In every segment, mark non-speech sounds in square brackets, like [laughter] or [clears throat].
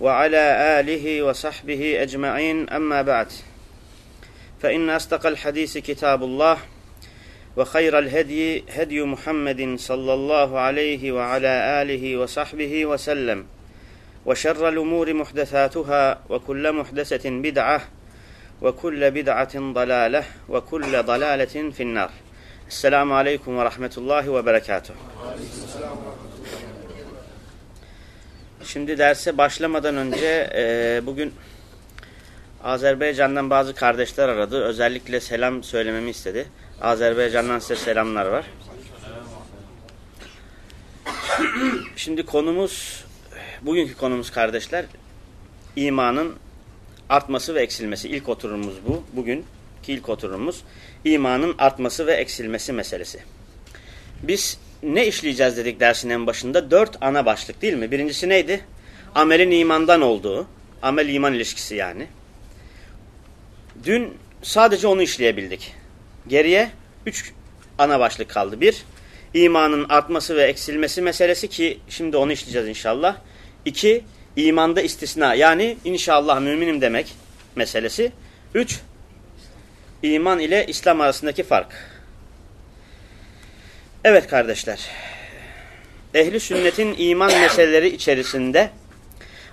وعلى آله وصحبه أجمعين. أما بعد فإن أصدق الحديث كتاب الله وخير الهدي هدي محمد صلى الله عليه وعلى آله وصحبه وسلم وشر الأمور محدثاتها وكل محدثة بدعة وكل بدعة ضلالة وكل ضلالة في النار. السلام عليكم ورحمة الله وبركاته. Şimdi derse başlamadan önce e, bugün Azerbaycan'dan bazı kardeşler aradı. Özellikle selam söylememi istedi. Azerbaycan'dan size selamlar var. Şimdi konumuz Bugünkü konumuz kardeşler imanın artması ve eksilmesi. İlk oturumumuz bu. Bugünkü ilk oturumumuz imanın artması ve eksilmesi meselesi. Biz ne işleyeceğiz dedik dersin en başında? Dört ana başlık değil mi? Birincisi neydi? Amelin imandan olduğu. Amel iman ilişkisi yani. Dün sadece onu işleyebildik. Geriye üç ana başlık kaldı. Bir, imanın artması ve eksilmesi meselesi ki şimdi onu işleyeceğiz inşallah. İki, imanda istisna. Yani inşallah müminim demek meselesi. Üç, iman ile İslam arasındaki fark. Evet kardeşler. Ehli sünnetin iman meseleleri içerisinde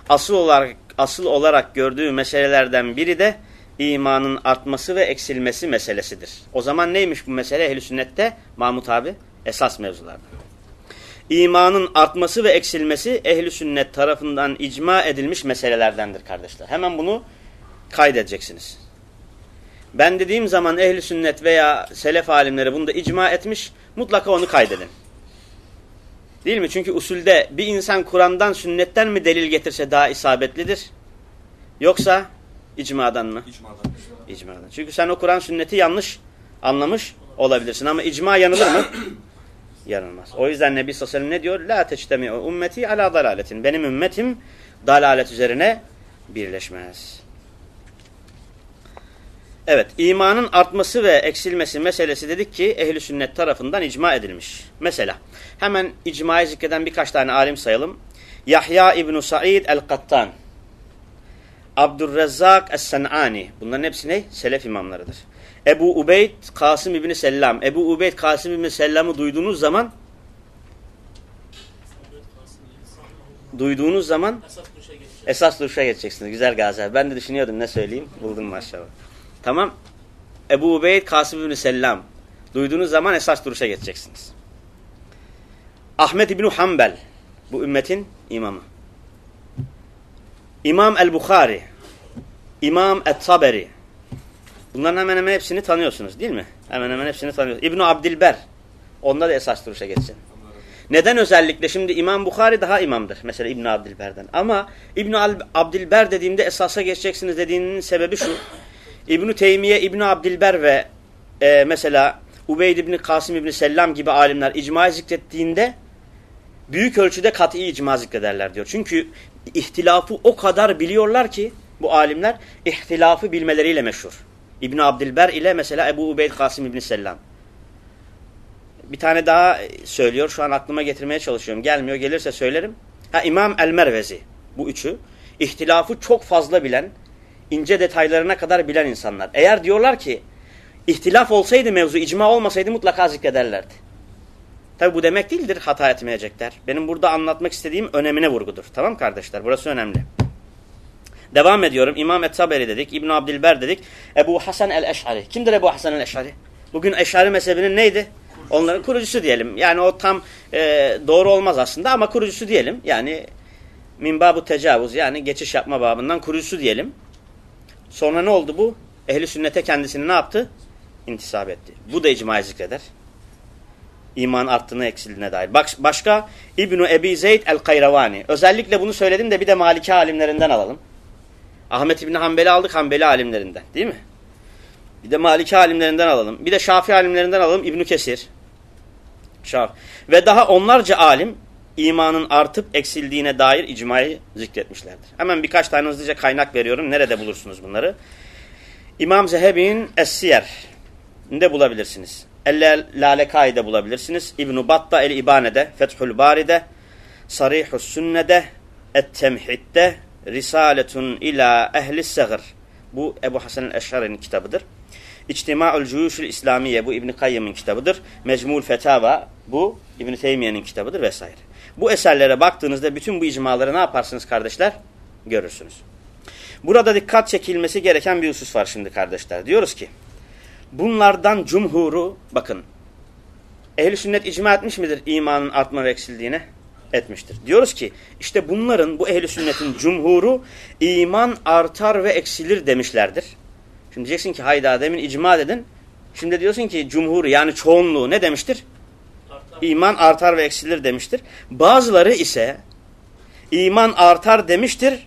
asıl olarak asıl olarak gördüğü meselelerden biri de imanın artması ve eksilmesi meselesidir. O zaman neymiş bu mesele ehli sünnette? Mahmut abi esas mevzulardan imanın artması ve eksilmesi ehli sünnet tarafından icma edilmiş meselelerdendir kardeşler. Hemen bunu kaydedeceksiniz. Ben dediğim zaman ehli sünnet veya selef alimleri bunda icma etmiş, mutlaka onu kaydedin. Değil mi? Çünkü usulde bir insan Kur'an'dan, sünnetten mi delil getirse daha isabetlidir? Yoksa icmadan mı? İcmadan. İcmadan. Çünkü sen o Kur'an sünneti yanlış anlamış olabilirsin ama icma yanılır mı? [coughs] yanılmaz. O yüzden Nebi sallallahu aleyhi ve sellem ne diyor? La teçtemi'u ümmeti ala dalaletin. Benim ümmetim dalalet üzerine birleşmez. Evet, imanın artması ve eksilmesi meselesi dedik ki ehli sünnet tarafından icma edilmiş. Mesela hemen icmayı zikreden birkaç tane alim sayalım. Yahya İbn Said el-Kattan, Abdurrezzak es-Sen'ani. Bunların hepsi ne? Selef imamlarıdır. Ebu Ubeyd Kasım İbni Sellam. Ebu Ubeyd Kasım İbni Sellam'ı duyduğunuz zaman duyduğunuz zaman esas duruşa geçeceksiniz. Güzel Gazi Ben de düşünüyordum ne söyleyeyim. Buldum maşallah. Tamam. Ebu Ubeyd Kasım İbni Sellam. Duyduğunuz zaman esas duruşa geçeceksiniz. Ahmet İbni Hanbel. Bu ümmetin imamı. İmam el-Bukhari. İmam et-Taberi. Bunların hemen hemen hepsini tanıyorsunuz değil mi? Hemen hemen hepsini tanıyorsunuz. İbn Abdilber. Onda da esas duruşa geçsin. Neden özellikle? Şimdi İmam Bukhari daha imamdır. Mesela İbn Abdilber'den. Ama İbn Abdilber dediğimde esasa geçeceksiniz dediğinin sebebi şu. İbn Teymiye, İbn Abdilber ve e, mesela Ubeyd İbn Kasım İbn Sellam gibi alimler icma zikrettiğinde büyük ölçüde kat'i icma zikrederler diyor. Çünkü ihtilafı o kadar biliyorlar ki bu alimler ihtilafı bilmeleriyle meşhur. İbn Abdilber ile mesela Ebu Ubeyd Kasım İbn Sellam. Bir tane daha söylüyor. Şu an aklıma getirmeye çalışıyorum. Gelmiyor. Gelirse söylerim. Ha İmam El-Mervezi. Bu üçü. İhtilafı çok fazla bilen, ince detaylarına kadar bilen insanlar. Eğer diyorlar ki ihtilaf olsaydı mevzu, icma olmasaydı mutlaka zikrederlerdi. Tabi bu demek değildir hata etmeyecekler. Benim burada anlatmak istediğim önemine vurgudur. Tamam kardeşler? Burası önemli. Devam ediyorum. İmam Et-Taberi dedik, İbn Abdilber dedik. Ebu Hasan el-Eş'ari. Kimdir Ebu Hasan el-Eş'ari? Bugün Eş'ari mezhebinin neydi? Onların kurucusu diyelim. Yani o tam e, doğru olmaz aslında ama kurucusu diyelim. Yani minbabu tecavüz yani geçiş yapma babından kurucusu diyelim. Sonra ne oldu bu? Ehli sünnete kendisini ne yaptı? İntisap etti. Bu da icmayı zikreder. iman arttığına eksildiğine dair. Bak, başka İbnu Ebi Zeyd el-Kayravani. Özellikle bunu söyledim de bir de Maliki alimlerinden alalım. Ahmet İbni Hanbeli aldık Hanbeli alimlerinden değil mi? Bir de Maliki alimlerinden alalım. Bir de Şafii alimlerinden alalım İbnü Kesir. Şaf. Ve daha onlarca alim imanın artıp eksildiğine dair icmayı zikretmişlerdir. Hemen birkaç tane hızlıca kaynak veriyorum. Nerede bulursunuz bunları? İmam Zehebi'nin Es-Siyer bulabilirsiniz. El-Lalekai'de bulabilirsiniz. İbn-i Batta El-İbane'de, Fethül Bari'de, Sarihus Sünne'de, Et-Temhid'de, Risaletun ila ehli segr. Bu Ebu Hasan el-Eşhari'nin kitabıdır. İçtima'ül Cuyuşul İslamiye bu İbn Kayyım'ın kitabıdır. Mecmul Fetava bu İbn Teymiye'nin kitabıdır vesaire. Bu eserlere baktığınızda bütün bu icmaları ne yaparsınız kardeşler? Görürsünüz. Burada dikkat çekilmesi gereken bir husus var şimdi kardeşler. Diyoruz ki bunlardan cumhuru bakın ehli sünnet icma etmiş midir imanın artma ve eksildiğine? Etmiştir. Diyoruz ki işte bunların bu ehli sünnetin cumhuru iman artar ve eksilir demişlerdir. Şimdi diyeceksin ki hayda demin icma dedin. Şimdi diyorsun ki cumhuru yani çoğunluğu ne demiştir? İman artar ve eksilir demiştir. Bazıları ise iman artar demiştir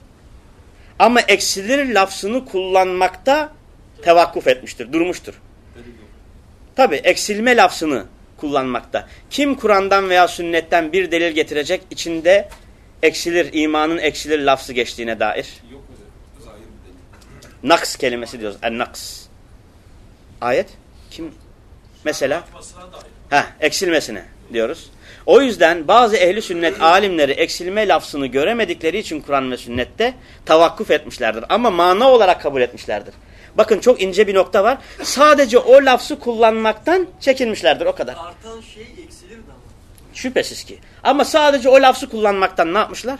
ama eksilir lafzını kullanmakta tevakkuf etmiştir, durmuştur. Tabi eksilme lafzını kullanmakta. Kim Kur'an'dan veya sünnetten bir delil getirecek içinde eksilir, imanın eksilir lafzı geçtiğine dair? Yok Naks kelimesi diyoruz. En-naks. Ayet? Kim? Mesela? Ha, eksilmesine diyoruz. O yüzden bazı ehli sünnet alimleri eksilme lafzını göremedikleri için Kur'an ve sünnette tavakkuf etmişlerdir. Ama mana olarak kabul etmişlerdir. Bakın çok ince bir nokta var. Sadece o lafzı kullanmaktan çekinmişlerdir o kadar. Artan şey eksilir ama. Şüphesiz ki. Ama sadece o lafzı kullanmaktan ne yapmışlar?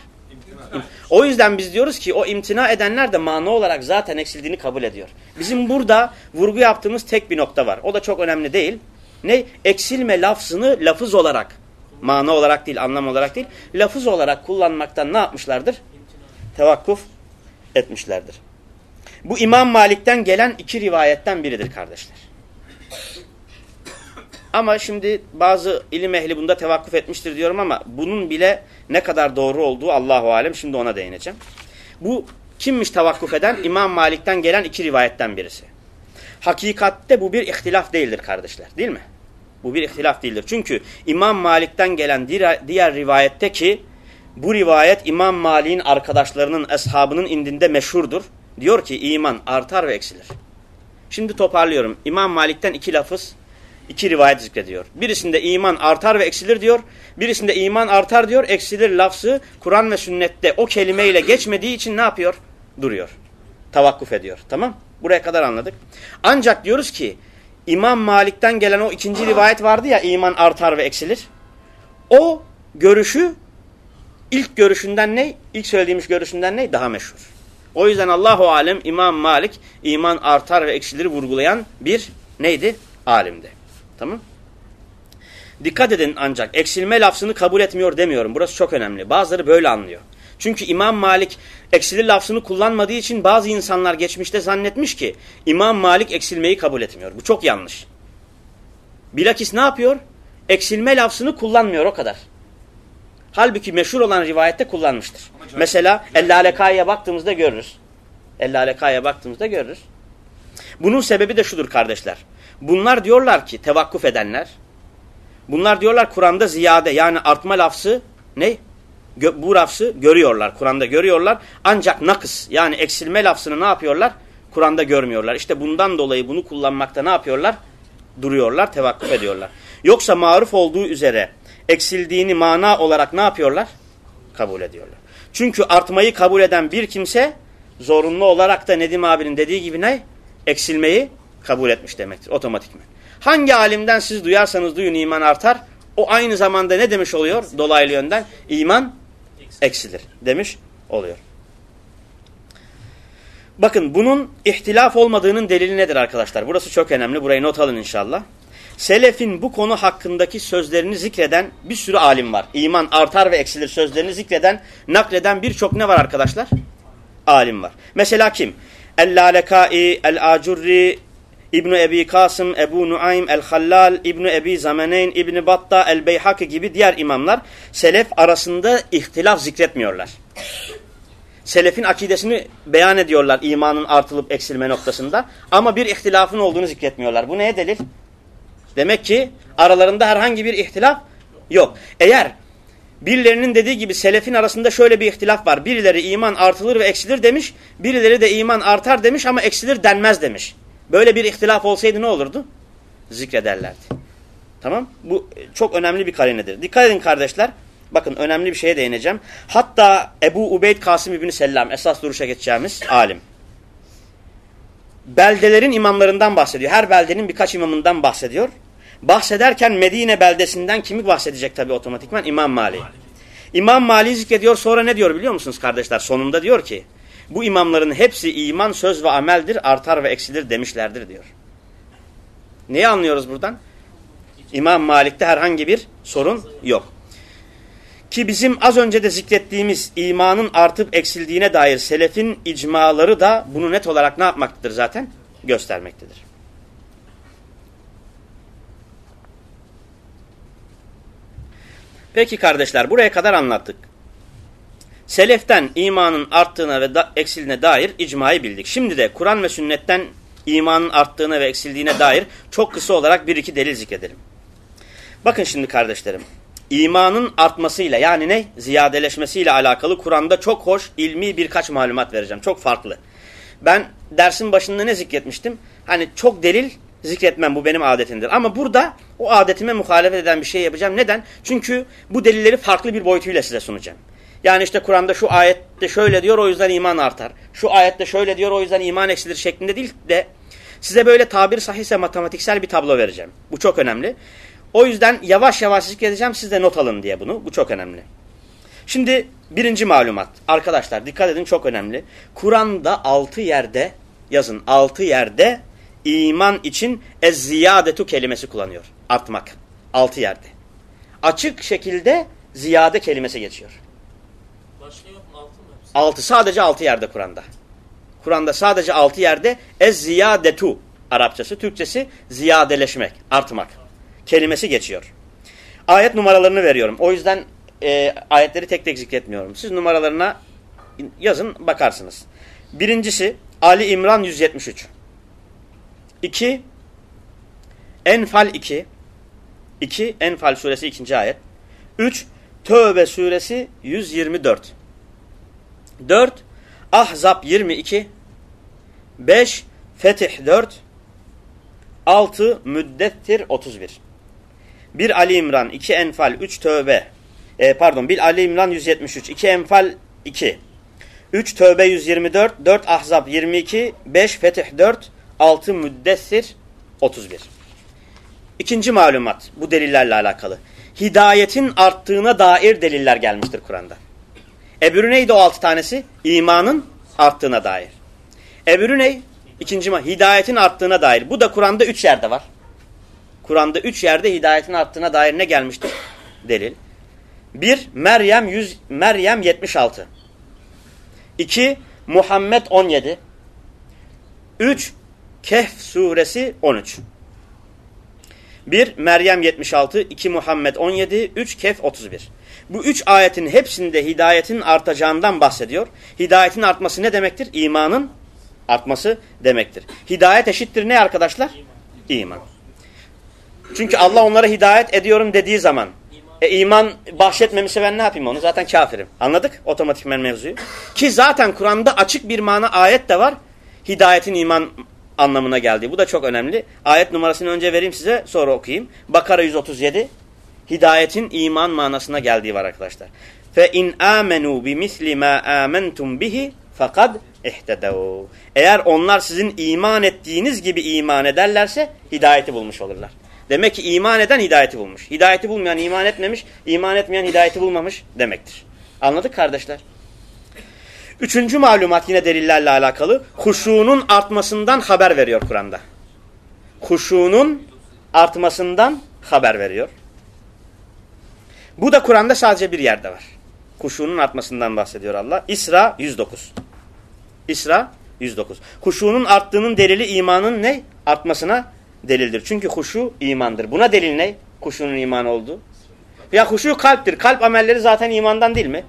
O yüzden biz diyoruz ki o imtina edenler de mana olarak zaten eksildiğini kabul ediyor. Bizim burada vurgu yaptığımız tek bir nokta var. O da çok önemli değil. Ne? Eksilme lafzını lafız olarak, mana olarak değil, anlam olarak değil, lafız olarak kullanmaktan ne yapmışlardır? Tevakkuf etmişlerdir. Bu İmam Malik'ten gelen iki rivayetten biridir kardeşler. Ama şimdi bazı ilim ehli bunda tevakkuf etmiştir diyorum ama bunun bile ne kadar doğru olduğu Allahu alem şimdi ona değineceğim. Bu kimmiş tevakkuf eden? İmam Malik'ten gelen iki rivayetten birisi. Hakikatte bu bir ihtilaf değildir kardeşler değil mi? Bu bir ihtilaf değildir. Çünkü İmam Malik'ten gelen diğer rivayette ki bu rivayet İmam Malik'in arkadaşlarının, eshabının indinde meşhurdur. Diyor ki iman artar ve eksilir. Şimdi toparlıyorum. İmam Malik'ten iki lafız iki rivayet zikrediyor. Birisinde iman artar ve eksilir diyor. Birisinde iman artar diyor. Eksilir lafzı Kur'an ve sünnette o kelimeyle geçmediği için ne yapıyor? Duruyor. Tavakkuf ediyor. Tamam? Buraya kadar anladık. Ancak diyoruz ki İmam Malik'ten gelen o ikinci rivayet vardı ya iman artar ve eksilir. O görüşü ilk görüşünden ne? İlk söylediğimiz görüşünden ne? Daha meşhur. O yüzden Allahu alem İmam Malik iman artar ve eksilir vurgulayan bir neydi? Alimdi. Tamam? Dikkat edin ancak eksilme lafzını kabul etmiyor demiyorum. Burası çok önemli. Bazıları böyle anlıyor. Çünkü İmam Malik eksilir lafzını kullanmadığı için bazı insanlar geçmişte zannetmiş ki İmam Malik eksilmeyi kabul etmiyor. Bu çok yanlış. Bilakis ne yapıyor? Eksilme lafzını kullanmıyor o kadar. Halbuki meşhur olan rivayette kullanmıştır. Mesela Ellaleka'ya baktığımızda görürüz. Ellaleka'ya baktığımızda görürüz. Bunun sebebi de şudur kardeşler. Bunlar diyorlar ki tevakkuf edenler. Bunlar diyorlar Kur'an'da ziyade yani artma lafzı ne? Gö bu lafzı görüyorlar. Kur'an'da görüyorlar. Ancak nakıs yani eksilme lafzını ne yapıyorlar? Kur'an'da görmüyorlar. İşte bundan dolayı bunu kullanmakta ne yapıyorlar? Duruyorlar, tevakkuf ediyorlar. Yoksa maruf olduğu üzere eksildiğini mana olarak ne yapıyorlar? Kabul ediyorlar. Çünkü artmayı kabul eden bir kimse zorunlu olarak da Nedim abinin dediği gibi ne? Eksilmeyi kabul etmiş demektir otomatikman. Hangi alimden siz duyarsanız duyun iman artar. O aynı zamanda ne demiş oluyor? Dolaylı yönden iman eksilir demiş oluyor. Bakın bunun ihtilaf olmadığının delili nedir arkadaşlar? Burası çok önemli. Burayı not alın inşallah. Selefin bu konu hakkındaki sözlerini zikreden bir sürü alim var. İman artar ve eksilir sözlerini zikreden, nakleden birçok ne var arkadaşlar? Alim var. Mesela kim? El-Lalekai, El-Acurri, İbn Ebi Kasım, Ebu Nuaym el-Hallal, İbn Ebi Zameneyn, İbn Batta el-Beyhaki gibi diğer imamlar selef arasında ihtilaf zikretmiyorlar. Selefin akidesini beyan ediyorlar imanın artılıp eksilme noktasında ama bir ihtilafın olduğunu zikretmiyorlar. Bu neye delil? Demek ki aralarında herhangi bir ihtilaf yok. Eğer birilerinin dediği gibi selefin arasında şöyle bir ihtilaf var. Birileri iman artılır ve eksilir demiş. Birileri de iman artar demiş ama eksilir denmez demiş. Böyle bir ihtilaf olsaydı ne olurdu? Zikrederlerdi. Tamam? Bu çok önemli bir karinedir. Dikkat edin kardeşler. Bakın önemli bir şeye değineceğim. Hatta Ebu Ubeyd Kasım İbni Sellam esas duruşa geçeceğimiz alim. Beldelerin imamlarından bahsediyor. Her beldenin birkaç imamından bahsediyor. Bahsederken Medine beldesinden kimi bahsedecek tabi otomatikman? İmam Mali. İmam Mali zikrediyor sonra ne diyor biliyor musunuz kardeşler? Sonunda diyor ki bu imamların hepsi iman, söz ve ameldir, artar ve eksilir demişlerdir diyor. Neyi anlıyoruz buradan? İmam Malik'te herhangi bir sorun yok. Ki bizim az önce de zikrettiğimiz imanın artıp eksildiğine dair selefin icmaları da bunu net olarak ne yapmaktadır zaten? Göstermektedir. Peki kardeşler buraya kadar anlattık. Seleften imanın arttığına ve da eksildiğine dair icmayı bildik. Şimdi de Kur'an ve sünnetten imanın arttığına ve eksildiğine dair çok kısa olarak bir iki delil zikredelim. Bakın şimdi kardeşlerim. İmanın artmasıyla yani ne? Ziyadeleşmesiyle alakalı Kur'an'da çok hoş ilmi birkaç malumat vereceğim. Çok farklı. Ben dersin başında ne zikretmiştim? Hani çok delil zikretmem bu benim adetimdir. Ama burada o adetime muhalefet eden bir şey yapacağım. Neden? Çünkü bu delilleri farklı bir boyutuyla size sunacağım. Yani işte Kur'an'da şu ayette şöyle diyor o yüzden iman artar. Şu ayette şöyle diyor o yüzden iman eksilir şeklinde değil de size böyle tabir sahihse matematiksel bir tablo vereceğim. Bu çok önemli. O yüzden yavaş yavaş zikredeceğim siz de not alın diye bunu. Bu çok önemli. Şimdi birinci malumat. Arkadaşlar dikkat edin çok önemli. Kur'an'da altı yerde yazın altı yerde iman için ez-ziyadetu kelimesi kullanıyor. Artmak. Altı yerde. Açık şekilde ziyade kelimesi geçiyor. Altı mı? Altı sadece altı yerde Kur'an'da. Kur'an'da sadece altı yerde ez-ziyadetu Arapçası, Türkçesi ziyadeleşmek, artmak kelimesi geçiyor. Ayet numaralarını veriyorum. O yüzden e, ayetleri tek tek zikretmiyorum. Siz numaralarına yazın bakarsınız. Birincisi Ali İmran 173. 2 Enfal 2 2 Enfal suresi 2. ayet. 3 Tövbe suresi 124. 4 Ahzab 22 5 Fetih 4 6 Müddettir 31 1 Ali İmran 2 Enfal 3 Tövbe e, pardon 1 Ali İmran 173 2 Enfal 2 3 Tövbe 124 4 Ahzab 22 5 Fetih 4 6 Müddessir 31 İkinci malumat bu delillerle alakalı. Hidayetin arttığına dair deliller gelmiştir Kur'an'da. Ebürü neydi o altı tanesi? İmanın arttığına dair. Ebürü ney? İkinci hidayetin arttığına dair. Bu da Kur'an'da üç yerde var. Kur'an'da üç yerde hidayetin arttığına dair ne gelmiştir? Delil. Bir, Meryem 100, Meryem 76. İki, Muhammed 17. Üç, Kehf suresi 13. 1 Meryem 76, 2 Muhammed 17, 3 Kehf 31. Bu üç ayetin hepsinde hidayetin artacağından bahsediyor. Hidayetin artması ne demektir? İmanın artması demektir. Hidayet eşittir ne arkadaşlar? İman. Çünkü Allah onlara hidayet ediyorum dediği zaman e, iman bahşetmemişse ben ne yapayım onu? Zaten kafirim. Anladık otomatikmen mevzuyu. Ki zaten Kur'an'da açık bir mana ayet de var. Hidayetin iman anlamına geldiği. Bu da çok önemli. Ayet numarasını önce vereyim size sonra okuyayım. Bakara 137 hidayetin iman manasına geldiği var arkadaşlar. Fe in amenu bi misli ma amantum bihi fakad ihtedev. Eğer onlar sizin iman ettiğiniz gibi iman ederlerse hidayeti bulmuş olurlar. Demek ki iman eden hidayeti bulmuş. Hidayeti bulmayan iman etmemiş, iman etmeyen hidayeti bulmamış demektir. Anladık kardeşler? Üçüncü malumat yine delillerle alakalı. Huşunun artmasından haber veriyor Kur'an'da. Huşunun artmasından haber veriyor. Bu da Kur'an'da sadece bir yerde var. Huşunun artmasından bahsediyor Allah. İsra 109. İsra 109. Huşunun arttığının delili imanın ne? Artmasına delildir. Çünkü huşu imandır. Buna delil ne? Huşunun iman olduğu. Ya huşu kalptir. Kalp amelleri zaten imandan değil mi?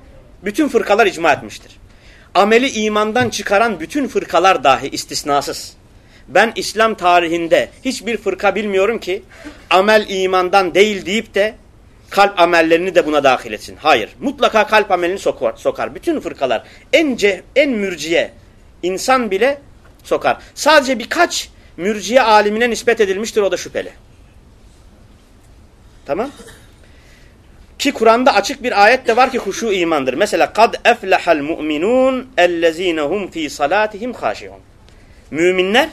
Bütün fırkalar icma etmiştir. Ameli imandan çıkaran bütün fırkalar dahi istisnasız. Ben İslam tarihinde hiçbir fırka bilmiyorum ki amel imandan değil deyip de kalp amellerini de buna dahil etsin. Hayır. Mutlaka kalp amelini sokar. sokar. Bütün fırkalar en, ce, en mürciye insan bile sokar. Sadece birkaç mürciye alimine nispet edilmiştir o da şüpheli. Tamam. Ki Kur'an'da açık bir ayet de var ki huşu imandır. Mesela kad eflehal mu'minun ellezinehum fi salatihim haşiun. Müminler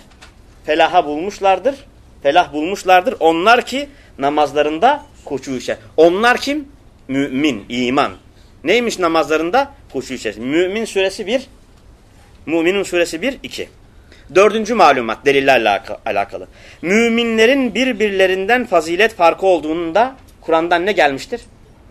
felaha bulmuşlardır. Felah bulmuşlardır. Onlar ki namazlarında huşu içer. Onlar kim? Mümin, iman. Neymiş namazlarında? Huşu içer. Mümin suresi 1. Müminin suresi 1, 2. Dördüncü malumat delillerle alakalı. Müminlerin birbirlerinden fazilet farkı olduğunda Kur'an'dan ne gelmiştir?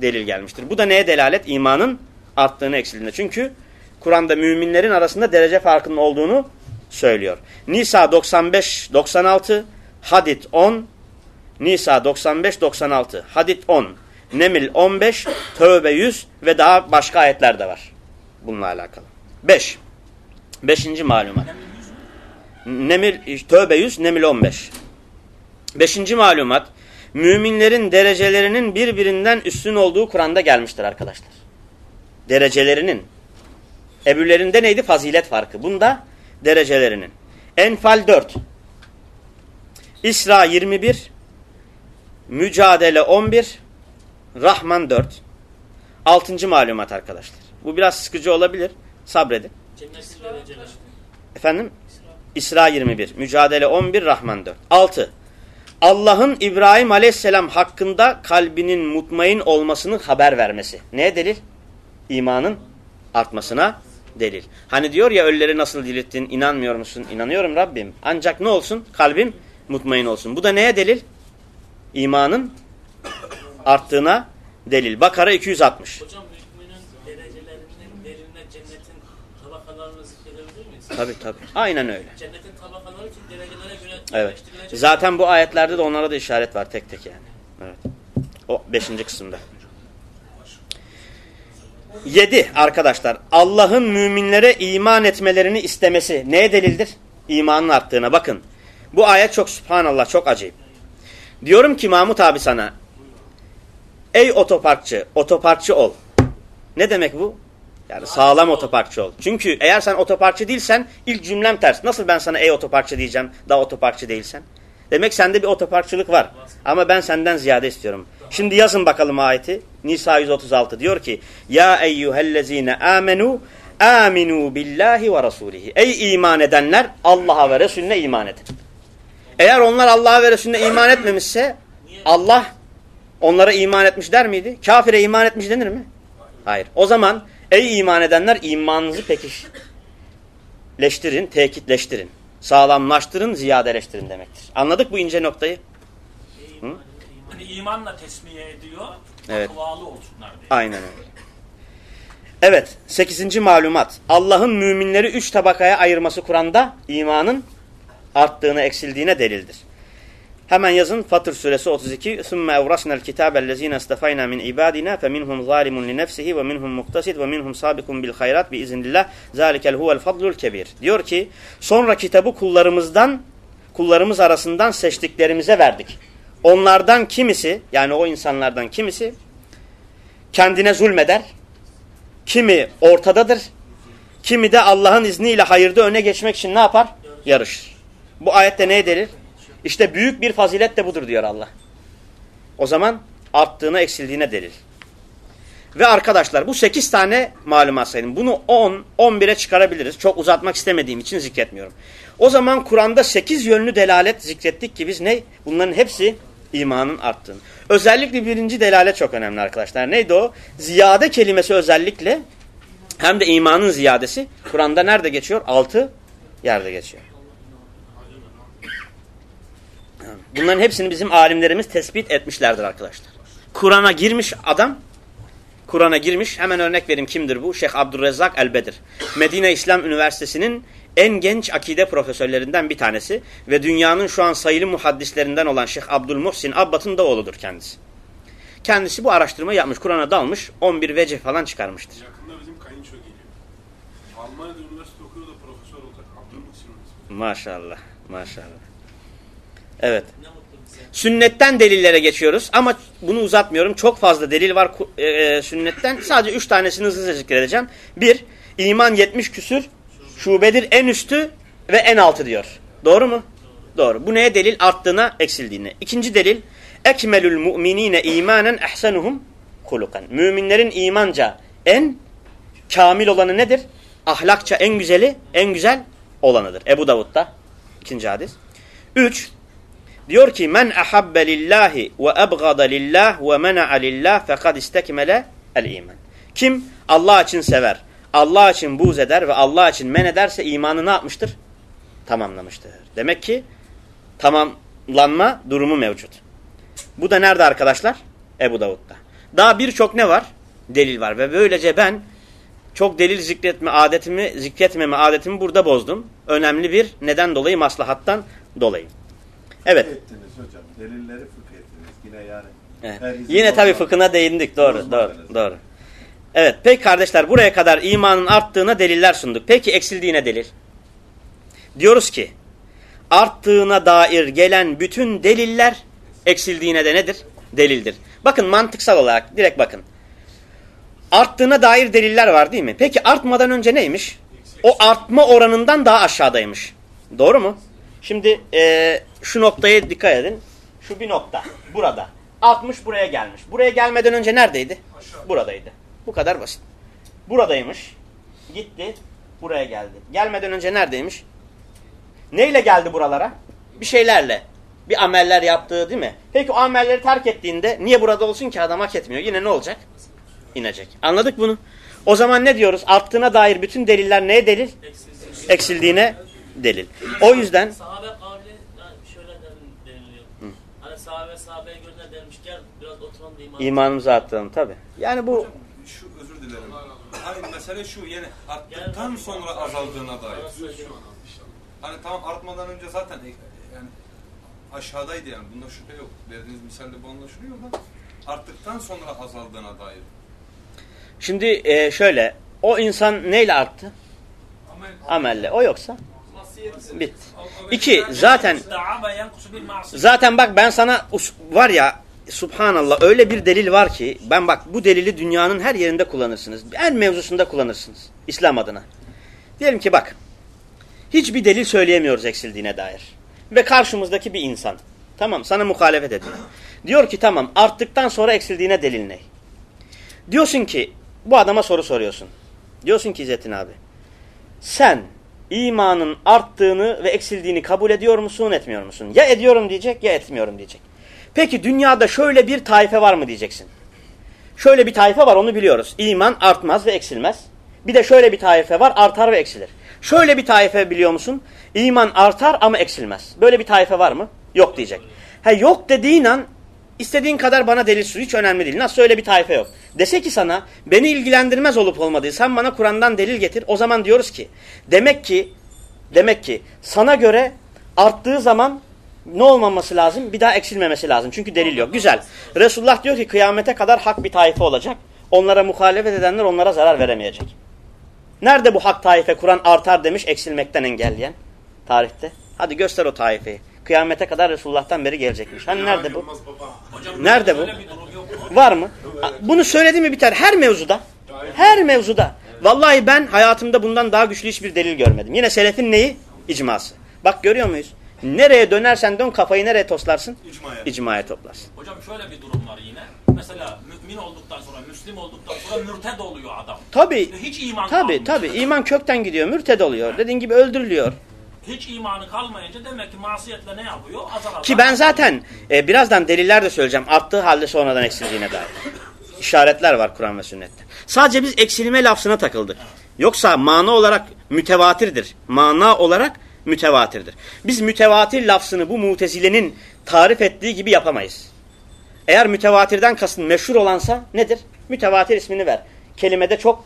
Delil gelmiştir. Bu da neye delalet? İmanın arttığını eksildiğinde. Çünkü Kur'an'da müminlerin arasında derece farkının olduğunu söylüyor. Nisa 95-96, Hadid 10, Nisa 95-96, Hadid 10, Nemil 15, Tövbe 100 ve daha başka ayetler de var. Bununla alakalı. 5. Beşinci malumat. Nemil, Tövbe 100, Nemil 15. Beşinci malumat. Müminlerin derecelerinin birbirinden üstün olduğu Kur'an'da gelmiştir arkadaşlar. Derecelerinin. Ebürlerinde neydi? Fazilet farkı. Bunda derecelerinin. Enfal 4. İsra 21. Mücadele 11. Rahman 4. Altıncı malumat arkadaşlar. Bu biraz sıkıcı olabilir. Sabredin. Efendim? İsra 21. Mücadele 11. Rahman 4. 6. Allah'ın İbrahim aleyhisselam hakkında kalbinin mutmain olmasını haber vermesi. Neye delil? İmanın artmasına delil. Hani diyor ya ölüleri nasıl dirilttin inanmıyor musun? İnanıyorum Rabbim. Ancak ne olsun? Kalbim mutmain olsun. Bu da neye delil? İmanın arttığına delil. Bakara 260. Hocam? Tabi tabi. Aynen öyle. Cennetin tabakaları için derecelere göre Evet. Zaten bu ayetlerde de onlara da işaret var tek tek yani. Evet. O beşinci kısımda. Yedi arkadaşlar. Allah'ın müminlere iman etmelerini istemesi neye delildir? İmanın arttığına. Bakın. Bu ayet çok subhanallah çok acayip. Diyorum ki Mahmut abi sana ey otoparkçı otoparkçı ol. Ne demek bu? Yani sağlam otoparkçı ol. Çünkü eğer sen otoparkçı değilsen ilk cümlem ters. Nasıl ben sana ey otoparkçı diyeceğim daha otoparkçı değilsen? Demek sende bir otoparkçılık var. Ama ben senden ziyade istiyorum. Şimdi yazın bakalım ayeti. Nisa 136 diyor ki Ya eyyühellezine amenu aminu billahi ve rasulihi. Ey iman edenler Allah'a ve Resulüne iman edin. Eğer onlar Allah'a ve Resulüne iman etmemişse Allah onlara iman etmiş der miydi? Kafire iman etmiş denir mi? Hayır. O zaman ey iman edenler imanınızı pekişleştirin, tekitleştirin. Sağlamlaştırın, ziyadeleştirin demektir. Anladık bu ince noktayı? Hani imanla tesmiye ediyor, Evet. takvalı olsunlar diye. Aynen öyle. Evet, sekizinci malumat. Allah'ın müminleri üç tabakaya ayırması Kur'an'da imanın arttığına, eksildiğine delildir. Hemen yazın Fatır suresi 32. ثُمَّ اَوْرَسْنَا الْكِتَابَ الَّذ۪ينَ اسْتَفَيْنَا مِنْ عِبَادِنَا فَمِنْهُمْ ظَالِمٌ لِنَفْسِهِ وَمِنْهُمْ مُقْتَسِدْ وَمِنْهُمْ سَابِقٌ بِالْخَيْرَاتِ بِاِذْنِ اللّٰهِ ذَٰلِكَ الْهُوَ الْفَضْلُ الْكَبِيرِ Diyor ki, sonra kitabı kullarımızdan, kullarımız arasından seçtiklerimize verdik. Onlardan kimisi, yani o insanlardan kimisi, kendine zulmeder, kimi ortadadır, kimi de Allah'ın izniyle hayırda öne geçmek için ne yapar? Yarışır. Bu ayette neye delil? İşte büyük bir fazilet de budur diyor Allah. O zaman arttığına eksildiğine delil. Ve arkadaşlar bu 8 tane malumat saydım. Bunu 10, 11'e çıkarabiliriz. Çok uzatmak istemediğim için zikretmiyorum. O zaman Kur'an'da 8 yönlü delalet zikrettik ki biz ne? Bunların hepsi imanın arttığını. Özellikle birinci delalet çok önemli arkadaşlar. Neydi o? Ziyade kelimesi özellikle hem de imanın ziyadesi Kur'an'da nerede geçiyor? 6 yerde geçiyor. Bunların hepsini bizim alimlerimiz tespit etmişlerdir arkadaşlar. Kur'an'a girmiş adam, Kur'an'a girmiş, hemen örnek vereyim kimdir bu? Şeyh Abdurrezzak Elbedir. Medine İslam Üniversitesi'nin en genç akide profesörlerinden bir tanesi ve dünyanın şu an sayılı muhaddislerinden olan Şeyh Abdülmuhsin Abbat'ın da oğludur kendisi. Kendisi bu araştırma yapmış, Kur'an'a dalmış, 11 vece falan çıkarmıştır. Yakında bizim kayınço geliyor. Almanya'da üniversite okuyor da profesör olacak. Abdülmuhsin. Maşallah, maşallah. Evet. Sünnetten delillere geçiyoruz ama bunu uzatmıyorum. Çok fazla delil var e, e, sünnetten. Sadece üç tanesini hızlıca zikredeceğim. Bir, iman 70 küsür şubedir en üstü ve en altı diyor. Doğru mu? Doğru. Bu neye delil? Arttığına, eksildiğine. İkinci delil, ekmelül mu'minine imanen ehsenuhum hulukan. Müminlerin imanca en kamil olanı nedir? Ahlakça en güzeli, en güzel olanıdır. Ebu Davud'da. ikinci hadis. Üç, Diyor ki men ahabbe lillahi ve ebgada lillah ve mena'a lillah fekad istekmele el iman. Kim Allah için sever, Allah için buğz eder ve Allah için men ederse imanı ne yapmıştır? Tamamlamıştır. Demek ki tamamlanma durumu mevcut. Bu da nerede arkadaşlar? Ebu Davud'da. Daha birçok ne var? Delil var ve böylece ben çok delil zikretme adetimi, zikretmeme adetimi burada bozdum. Önemli bir neden dolayı, maslahattan dolayı. Evet. ettiniz hocam. Delilleri fıkh ettiniz. Yine yani. Evet. Yine tabii fıkhına değindik. Doğru, doğru, doğru. Evet, peki kardeşler buraya kadar imanın arttığına deliller sunduk. Peki eksildiğine delil. Diyoruz ki arttığına dair gelen bütün deliller eksildiğine de nedir? Delildir. Bakın mantıksal olarak direkt bakın. Arttığına dair deliller var değil mi? Peki artmadan önce neymiş? O artma oranından daha aşağıdaymış. Doğru mu? Şimdi eee, şu noktaya dikkat edin. Şu bir nokta. Burada. 60 buraya gelmiş. Buraya gelmeden önce neredeydi? Buradaydı. Bu kadar basit. Buradaymış. Gitti. Buraya geldi. Gelmeden önce neredeymiş? Neyle geldi buralara? Bir şeylerle. Bir ameller yaptığı değil mi? Peki o amelleri terk ettiğinde niye burada olsun ki adam hak etmiyor? Yine ne olacak? İnecek. Anladık bunu. O zaman ne diyoruz? Arttığına dair bütün deliller neye delil? Eksildiğine delil. O yüzden Sahabe kavli yani şöyle den- deniliyor. Hani sahabe sahabeye göre ne demiş gel biraz oturalım da iman. imanımızı arttıralım tabi. Yani bu Şu özür dilerim. Hani mesele şu yine arttıktan sonra azaldığına dair. Hani tam artmadan önce zaten e, yani aşağıdaydı yani bunda şüphe yok. Verdiğiniz misalle bu anlaşılıyor da arttıktan sonra azaldığına dair. şimdi e, şöyle o insan neyle arttı? Amelle. O yoksa bitti. İki zaten zaten bak ben sana var ya subhanallah öyle bir delil var ki ben bak bu delili dünyanın her yerinde kullanırsınız. Her mevzusunda kullanırsınız. İslam adına. Diyelim ki bak hiçbir delil söyleyemiyoruz eksildiğine dair. Ve karşımızdaki bir insan. Tamam sana muhalefet ediyor. Diyor ki tamam arttıktan sonra eksildiğine delil ne? Diyorsun ki bu adama soru soruyorsun. Diyorsun ki İzzettin abi sen imanın arttığını ve eksildiğini kabul ediyor musun etmiyor musun? Ya ediyorum diyecek ya etmiyorum diyecek. Peki dünyada şöyle bir taife var mı diyeceksin. Şöyle bir taife var onu biliyoruz. İman artmaz ve eksilmez. Bir de şöyle bir taife var artar ve eksilir. Şöyle bir taife biliyor musun? İman artar ama eksilmez. Böyle bir taife var mı? Yok diyecek. Ha yok dediğin an istediğin kadar bana delil sür hiç önemli değil. Nasıl öyle bir taife yok. Dese ki sana beni ilgilendirmez olup olmadığı sen bana Kur'an'dan delil getir. O zaman diyoruz ki demek ki demek ki sana göre arttığı zaman ne olmaması lazım? Bir daha eksilmemesi lazım. Çünkü delil yok. Güzel. Resulullah diyor ki kıyamete kadar hak bir taife olacak. Onlara muhalefet edenler onlara zarar veremeyecek. Nerede bu hak taife Kur'an artar demiş eksilmekten engelleyen tarihte? Hadi göster o taifeyi. Kıyamete kadar Resulullah'tan beri gelecekmiş. Hani nerede bu? Nerede bu? Öyle bir durum yok mu? Var mı? Bunu söyledi mi biter. Her mevzuda. Her mevzuda. Vallahi ben hayatımda bundan daha güçlü hiçbir delil görmedim. Yine selefin neyi? İcması. Bak görüyor muyuz? Nereye dönersen dön kafayı nereye toslarsın? İcmaya. İcmaya toplarsın. Hocam şöyle bir durum var yine. Mesela mümin olduktan sonra, Müslim olduktan sonra mürted oluyor adam. Tabi. Hiç iman Tabi kalmıyor. tabi. iman kökten gidiyor. Mürted oluyor. Dediğin gibi öldürülüyor. Hiç imanı kalmayınca demek ki masiyetle ne yapıyor? Azar. Ki ben zaten e, birazdan deliller de söyleyeceğim. Arttığı halde sonradan eksildiğine dair. İşaretler var Kur'an ve sünnette. Sadece biz eksilme lafzına takıldık. Yoksa mana olarak mütevatirdir. Mana olarak mütevatirdir. Biz mütevatir lafzını bu mutezilenin tarif ettiği gibi yapamayız. Eğer mütevatirden kastın meşhur olansa nedir? Mütevatir ismini ver. Kelimede çok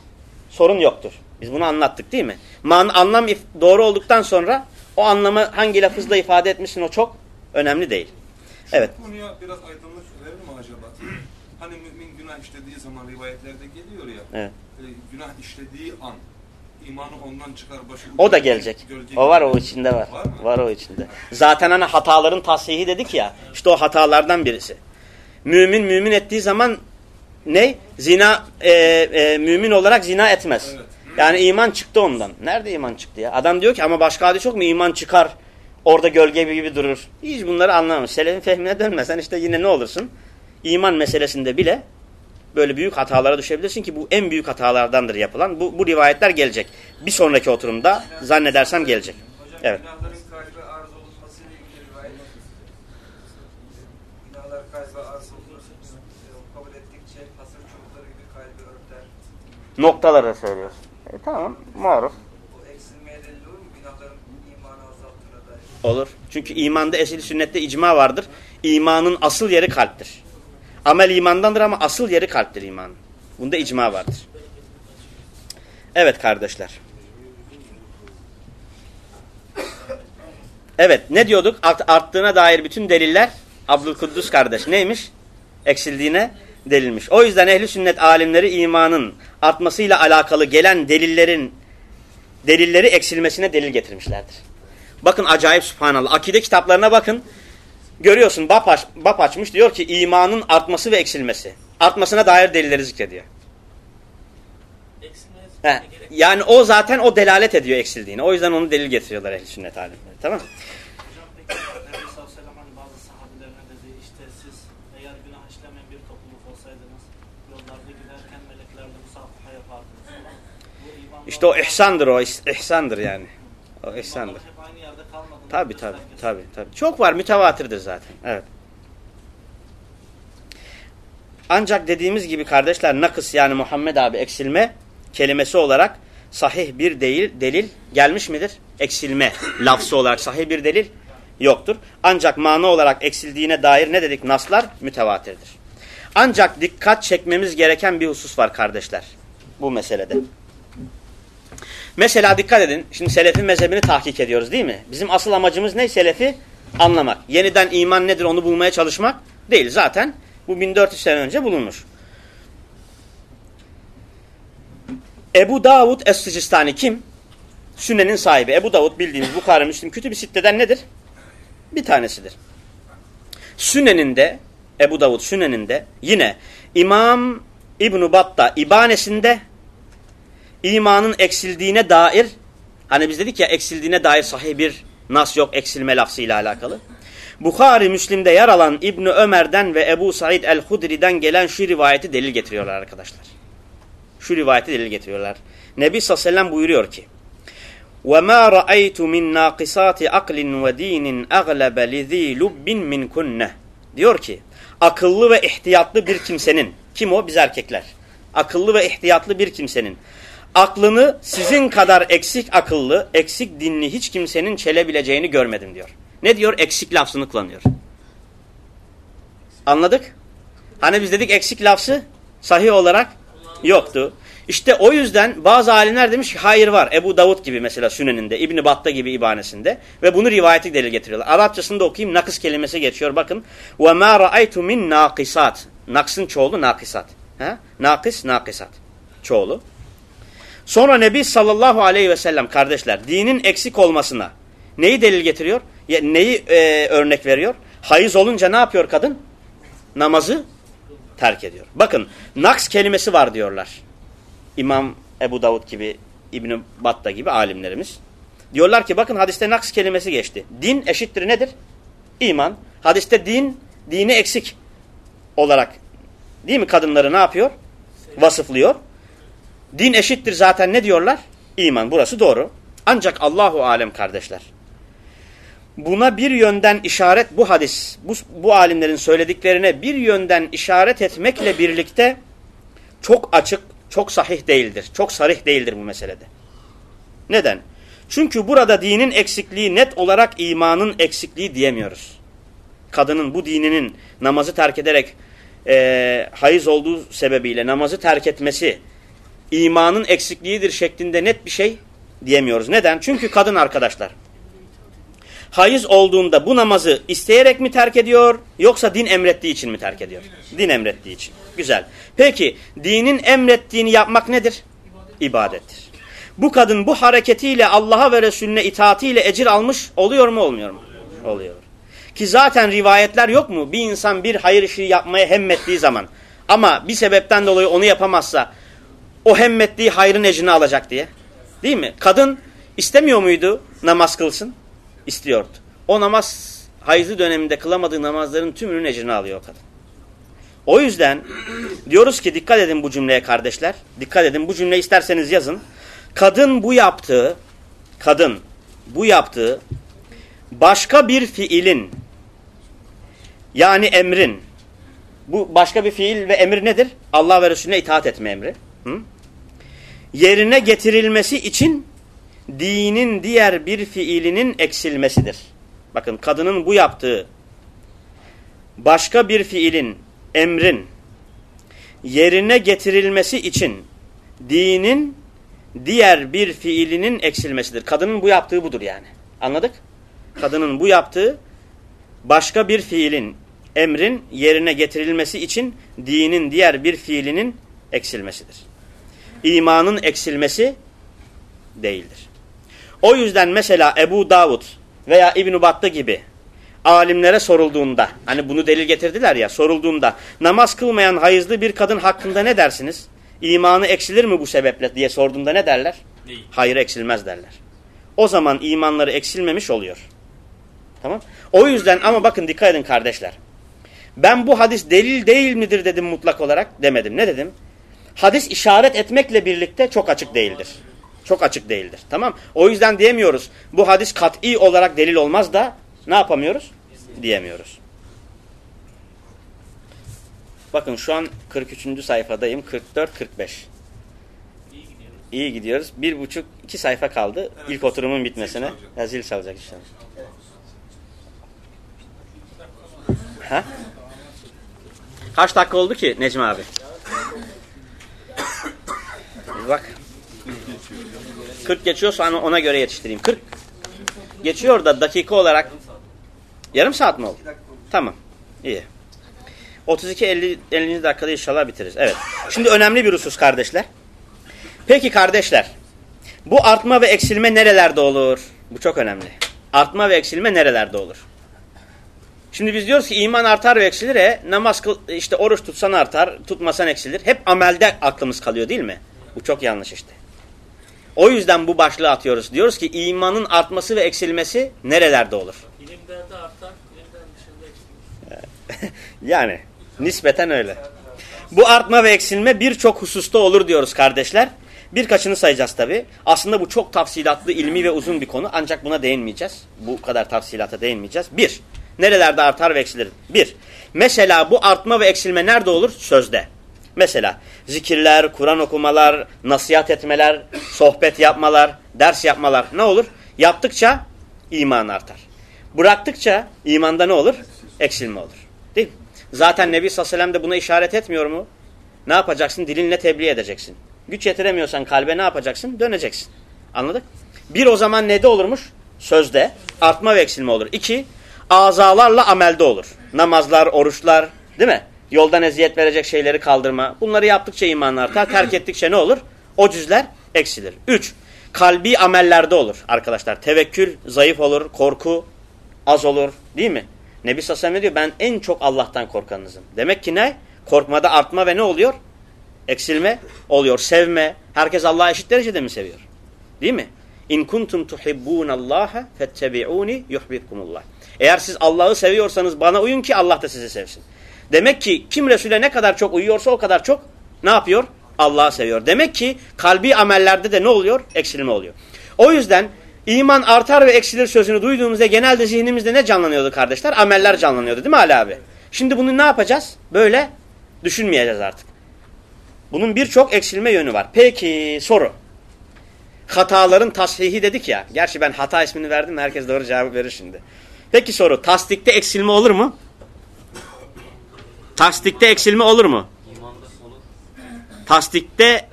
sorun yoktur. Biz bunu anlattık değil mi? Man, anlam doğru olduktan sonra o anlamı hangi lafızla ifade etmişsin o çok önemli değil. Evet. Şu konuya biraz aydınlık verir mi acaba? [clears throat] hani mümin günah işlediği zaman rivayetlerde geliyor ya. Evet. e, günah işlediği an imanı ondan çıkar başı O da gelecek. O var o içinde var. Var mı? Var o içinde. Zaten hani hataların tasihi dedik ya. İşte o hatalardan birisi. Mümin mümin ettiği zaman ne? Zina e, e, mümin olarak zina etmez. Evet. Yani iman çıktı ondan. Nerede iman çıktı ya? Adam diyor ki ama başka hadis yok mu? İman çıkar. Orada gölge gibi durur. Hiç bunları anlamamış. Selefin fehmine dönmesen işte yine ne olursun? İman meselesinde bile böyle büyük hatalara düşebilirsin ki bu en büyük hatalardandır yapılan. Bu, bu rivayetler gelecek. Bir sonraki oturumda zannedersem gelecek. Evet. E, Kabul ettikçe hasır çubukları gibi kalbi örter. Noktaları söylüyorsun. E, tamam maruf. Olur. Çünkü imanda esili sünnette icma vardır. İmanın asıl yeri kalptir. Amel imandandır ama asıl yeri kalptir imanın. Bunda icma vardır. Evet kardeşler. Evet ne diyorduk? Art- arttığına dair bütün deliller Abdülkuddus kardeş neymiş? Eksildiğine delilmiş. O yüzden ehli sünnet alimleri imanın artmasıyla alakalı gelen delillerin delilleri eksilmesine delil getirmişlerdir. Bakın acayip subhanallah. Akide kitaplarına bakın. Görüyorsun bap, aç, bap açmış diyor ki imanın artması ve eksilmesi. Artmasına dair delilleri zikrediyor. He, yani o zaten o delalet ediyor eksildiğini. O yüzden onu delil getiriyorlar ehl sünnet alimleri. Tamam mı? Hocam peki Nebi sallallahu aleyhi ve sellem hani bazı sahabelerine dedi işte siz eğer günah işlemeyen bir topluluk olsaydınız yollarda giderken meleklerle musafaha yapardınız. Bu imanla İşte o ihsandır o. ihs- ihsandır yani. O ihsandır. Tabi tabi tabi tabi. Çok var mütevatirdir zaten. Evet. Ancak dediğimiz gibi kardeşler nakıs yani Muhammed abi eksilme kelimesi olarak sahih bir değil delil gelmiş midir? Eksilme lafzı olarak sahih bir delil yoktur. Ancak mana olarak eksildiğine dair ne dedik? Naslar mütevatirdir. Ancak dikkat çekmemiz gereken bir husus var kardeşler bu meselede. Mesela dikkat edin. Şimdi selefin mezhebini tahkik ediyoruz değil mi? Bizim asıl amacımız ne? Selefi anlamak. Yeniden iman nedir onu bulmaya çalışmak değil. Zaten bu 1400 sene önce bulunmuş. Ebu Davud Es-Sicistani kim? Sünnenin sahibi. Ebu Davud bildiğimiz Bukhara Müslim Kütüb-i Sitte'den nedir? Bir tanesidir. Süneninde Ebu Davud Süneninde yine İmam İbn Batta İbanesinde imanın eksildiğine dair hani biz dedik ya eksildiğine dair sahih bir nas yok eksilme lafzıyla alakalı. Bukhari Müslim'de yer alan İbni Ömer'den ve Ebu Said el-Hudri'den gelen şu rivayeti delil getiriyorlar arkadaşlar. Şu rivayeti delil getiriyorlar. Nebi sallallahu aleyhi ve sellem buyuruyor ki وَمَا رَأَيْتُ مِنْ نَاقِصَاتِ عَقْلٍ وَد۪ينٍ اَغْلَبَ لِذ۪ي لُبٍّ مِنْ كُنَّ Diyor ki akıllı ve ihtiyatlı bir kimsenin kim o? Biz erkekler. Akıllı ve ihtiyatlı bir kimsenin aklını sizin kadar eksik akıllı, eksik dinli hiç kimsenin çelebileceğini görmedim diyor. Ne diyor? Eksik lafzını kullanıyor. Anladık? Hani biz dedik eksik lafzı sahih olarak yoktu. İşte o yüzden bazı alimler demiş ki hayır var. Ebu Davud gibi mesela Sünen'inde, İbni Batta gibi ibanesinde ve bunu rivayeti delil getiriyorlar. Arapçasını da okuyayım. Nakıs kelimesi geçiyor. Bakın. وَمَا رَأَيْتُ مِنْ nakisat. Naksın çoğulu nakisat. Ha? Nakis, nakisat. Çoğulu. Sonra Nebi sallallahu aleyhi ve sellem kardeşler dinin eksik olmasına neyi delil getiriyor? Neyi e, örnek veriyor? Hayız olunca ne yapıyor kadın? Namazı terk ediyor. Bakın naks kelimesi var diyorlar. İmam Ebu Davud gibi İbn Batta gibi alimlerimiz. Diyorlar ki bakın hadiste naks kelimesi geçti. Din eşittir nedir? İman. Hadiste din, dini eksik olarak değil mi kadınları ne yapıyor? Vasıflıyor. Din eşittir zaten ne diyorlar? İman. Burası doğru. Ancak Allahu alem kardeşler. Buna bir yönden işaret bu hadis, bu, bu alimlerin söylediklerine bir yönden işaret etmekle birlikte çok açık, çok sahih değildir. Çok sarih değildir bu meselede. Neden? Çünkü burada dinin eksikliği net olarak imanın eksikliği diyemiyoruz. Kadının bu dininin namazı terk ederek e, hayız olduğu sebebiyle namazı terk etmesi imanın eksikliğidir şeklinde net bir şey diyemiyoruz. Neden? Çünkü kadın arkadaşlar hayız olduğunda bu namazı isteyerek mi terk ediyor yoksa din emrettiği için mi terk ediyor? Din emrettiği için. Güzel. Peki dinin emrettiğini yapmak nedir? İbadettir. Bu kadın bu hareketiyle Allah'a ve Resulüne itaatiyle ecir almış oluyor mu olmuyor mu? Oluyor. Ki zaten rivayetler yok mu? Bir insan bir hayır işi yapmaya hemmettiği zaman ama bir sebepten dolayı onu yapamazsa o hemmettiği hayrın ecrini alacak diye. Değil mi? Kadın istemiyor muydu namaz kılsın? İstiyordu. O namaz hayızlı döneminde kılamadığı namazların tümünün ecrini alıyor o kadın. O yüzden diyoruz ki dikkat edin bu cümleye kardeşler. Dikkat edin bu cümleyi isterseniz yazın. Kadın bu yaptığı, kadın bu yaptığı başka bir fiilin yani emrin bu başka bir fiil ve emir nedir? Allah ve Resulüne itaat etme emri. Hı? Yerine getirilmesi için dinin diğer bir fiilinin eksilmesidir. Bakın kadının bu yaptığı başka bir fiilin, emrin yerine getirilmesi için dinin diğer bir fiilinin eksilmesidir. Kadının bu yaptığı budur yani. Anladık? Kadının bu yaptığı başka bir fiilin, emrin yerine getirilmesi için dinin diğer bir fiilinin eksilmesidir. İmanın eksilmesi değildir. O yüzden mesela Ebu Davud veya İbn-i Battı gibi alimlere sorulduğunda, hani bunu delil getirdiler ya, sorulduğunda namaz kılmayan hayızlı bir kadın hakkında ne dersiniz? İmanı eksilir mi bu sebeple diye sorduğunda ne derler? Değil. Hayır eksilmez derler. O zaman imanları eksilmemiş oluyor. Tamam? O yüzden ama bakın dikkat edin kardeşler. Ben bu hadis delil değil midir dedim mutlak olarak demedim. Ne dedim? Hadis işaret etmekle birlikte çok açık değildir. Çok açık değildir. Tamam? O yüzden diyemiyoruz. Bu hadis kat'i olarak delil olmaz da ne yapamıyoruz? Diyemiyoruz. Bakın şu an 43. sayfadayım. 44-45. İyi gidiyoruz. İyi gidiyoruz. Bir buçuk, iki sayfa kaldı. Evet. İlk oturumun bitmesine. Zil. Ya zil çalacak inşallah. Ha? Kaç dakika oldu ki Necmi abi? [laughs] Bak. 40 geçiyorsa ona göre yetiştireyim. 40 geçiyor da dakika olarak yarım saat mi oldu? Tamam. İyi. 32 50 50. dakikada inşallah bitiririz. Evet. Şimdi önemli bir husus kardeşler. Peki kardeşler. Bu artma ve eksilme nerelerde olur? Bu çok önemli. Artma ve eksilme nerelerde olur? Şimdi biz diyoruz ki iman artar ve eksilir. E, namaz kıl, işte oruç tutsan artar, tutmasan eksilir. Hep amelde aklımız kalıyor değil mi? Bu çok yanlış işte. O yüzden bu başlığı atıyoruz. Diyoruz ki imanın artması ve eksilmesi nerelerde olur? İlimlerde artar, ilimden dışında eksilir. [laughs] Yani nispeten öyle. Bu artma ve eksilme birçok hususta olur diyoruz kardeşler. Birkaçını sayacağız tabi. Aslında bu çok tafsilatlı, ilmi ve uzun bir konu. Ancak buna değinmeyeceğiz. Bu kadar tafsilata değinmeyeceğiz. Bir, nerelerde artar ve eksilir? Bir, mesela bu artma ve eksilme nerede olur? Sözde. Mesela zikirler, Kur'an okumalar, nasihat etmeler, sohbet yapmalar, ders yapmalar ne olur? Yaptıkça iman artar. Bıraktıkça imanda ne olur? Eksilme olur. Değil mi? Zaten Nebi sallallahu de buna işaret etmiyor mu? Ne yapacaksın? Dilinle tebliğ edeceksin. Güç yetiremiyorsan kalbe ne yapacaksın? Döneceksin. Anladık? Bir o zaman ne de olurmuş? Sözde artma ve eksilme olur. İki, azalarla amelde olur. Namazlar, oruçlar değil mi? Yoldan eziyet verecek şeyleri kaldırma. Bunları yaptıkça iman artar. Terk [clears throat] ettikçe ne olur? O cüzler eksilir. Üç, kalbi amellerde olur arkadaşlar. Tevekkül zayıf olur, korku az olur değil mi? Nebi Sassam diyor ben en çok Allah'tan korkanınızım. Demek ki ne? Korkmada artma ve ne oluyor? Eksilme oluyor. Sevme. Herkes Allah'a eşit derecede mi seviyor? Değil mi? İn kuntum tuhibbunallaha fettebi'uni yuhibbukumullah. Eğer siz Allah'ı seviyorsanız bana uyun ki Allah da sizi sevsin. Demek ki kim Resul'e ne kadar çok uyuyorsa o kadar çok ne yapıyor? Allah'ı seviyor. Demek ki kalbi amellerde de ne oluyor? Eksilme oluyor. O yüzden iman artar ve eksilir sözünü duyduğumuzda genelde zihnimizde ne canlanıyordu kardeşler? Ameller canlanıyordu değil mi Ali abi? Şimdi bunu ne yapacağız? Böyle düşünmeyeceğiz artık. Bunun birçok eksilme yönü var. Peki soru. Hataların tashihi dedik ya. Gerçi ben hata ismini verdim. Herkes doğru cevabı verir şimdi. Peki soru. Tasdikte eksilme olur mu? Tasdikte eksilme olur mu? Tasdikte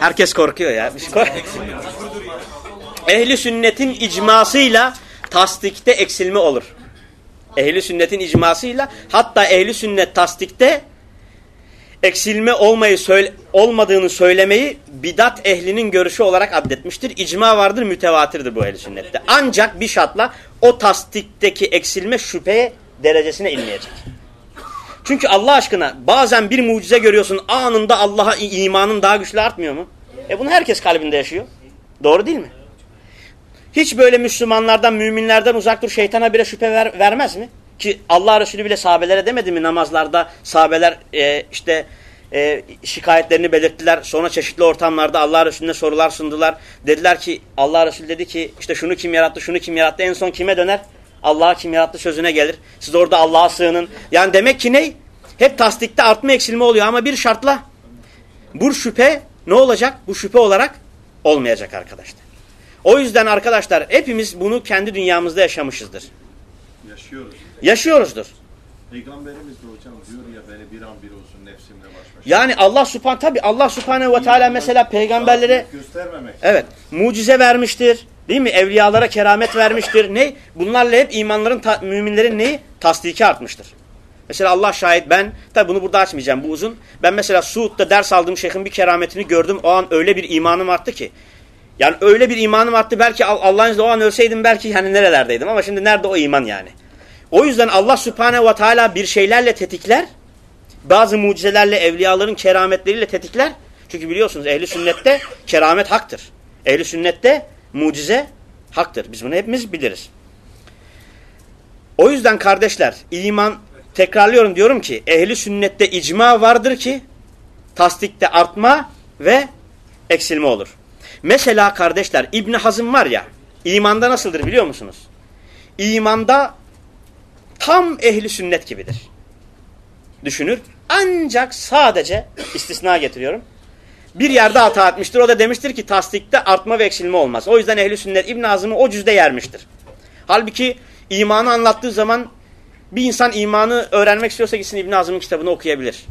Herkes korkuyor ya. Kork- Ehli sünnetin icmasıyla tasdikte eksilme olur. Ehli sünnetin icmasıyla hatta ehli sünnet tasdikte eksilme olmayı söyle, olmadığını söylemeyi bidat ehlinin görüşü olarak addetmiştir. İcma vardır, mütevatirdir bu ehli sünnette. Ancak bir şartla o tasdikteki eksilme şüphe derecesine inmeyecek. Çünkü Allah aşkına bazen bir mucize görüyorsun anında Allah'a imanın daha güçlü artmıyor mu? E bunu herkes kalbinde yaşıyor. Doğru değil mi? Hiç böyle Müslümanlardan, müminlerden uzak dur şeytana bile şüphe ver, vermez mi? Ki Allah Resulü bile sahabelere demedi mi namazlarda sahabeler e, işte e, şikayetlerini belirttiler. Sonra çeşitli ortamlarda Allah Resulüne sorular sundular. Dediler ki Allah Resulü dedi ki işte şunu kim yarattı, şunu kim yarattı en son kime döner? Allah'a kim yarattı sözüne gelir. Siz orada Allah'a sığının. Yani demek ki ne? Hep tasdikte artma eksilme oluyor ama bir şartla bu şüphe ne olacak? Bu şüphe olarak olmayacak arkadaşlar. O yüzden arkadaşlar hepimiz bunu kendi dünyamızda yaşamışızdır. Yaşıyoruz. Yaşıyoruzdur. Peygamberimiz de hocam diyor ya beni bir an bir olsun nefsimle baş başa. Yani Allah subhan tabi Allah subhanehu ve teala mesela peygamberlere göstermemek. evet mucize vermiştir. Değil mi? Evliyalara keramet vermiştir. Ne? Bunlarla hep imanların müminlerin neyi? Tasdiki artmıştır. Mesela Allah şahit ben tabi bunu burada açmayacağım bu uzun. Ben mesela Suud'da ders aldığım şeyhin bir kerametini gördüm. O an öyle bir imanım arttı ki. Yani öyle bir imanım arttı belki Al- Allah'ın o an ölseydim belki hani nerelerdeydim ama şimdi nerede o iman yani. O yüzden Allah Subhanahu ve Teala bir şeylerle tetikler. Bazı mucizelerle, evliyaların kerametleriyle tetikler. Çünkü biliyorsunuz ehli sünnette keramet haktır. Ehli sünnette mucize haktır. Biz bunu hepimiz biliriz. O yüzden kardeşler iman tekrarlıyorum diyorum ki ehli sünnette icma vardır ki tasdikte artma ve eksilme olur. Mesela kardeşler İbn Hazım var ya imanda nasıldır biliyor musunuz? İmanda tam ehli sünnet gibidir. Düşünür. Ancak sadece istisna getiriyorum. Bir yerde hata etmiştir. O da demiştir ki tasdikte artma ve eksilme olmaz. O yüzden ehli sünnet İbn Hazım'ı o cüzde yermiştir. Halbuki imanı anlattığı zaman bir insan imanı öğrenmek istiyorsa gitsin İbn Hazım'ın kitabını okuyabilir.